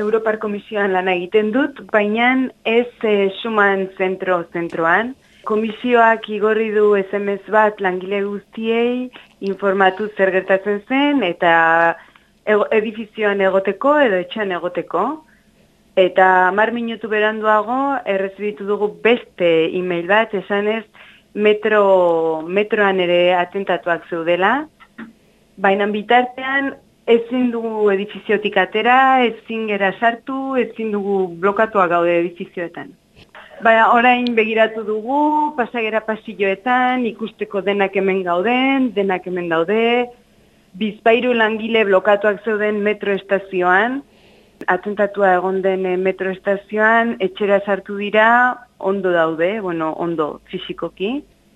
Europar Komisioan lan egiten dut, baina ez e, suman zentro zentroan. Komisioak igorri du SMS bat langile guztiei informatu zer gertatzen zen eta edifizioan egoteko edo etxean egoteko. Eta mar minutu beranduago errezibitu dugu beste e-mail bat, esan ez metro, metroan ere atentatuak zeudela. Baina bitartean ezin dugu edifiziotik atera, ezin gera sartu, ezin dugu blokatua gaude edifizioetan. Baina orain begiratu dugu, pasagera pasilloetan, ikusteko denak hemen gauden, denak hemen daude, bizpairu langile blokatuak zeuden metroestazioan, atentatua egon den metroestazioan, etxera sartu dira, ondo daude, bueno, ondo fizikoki,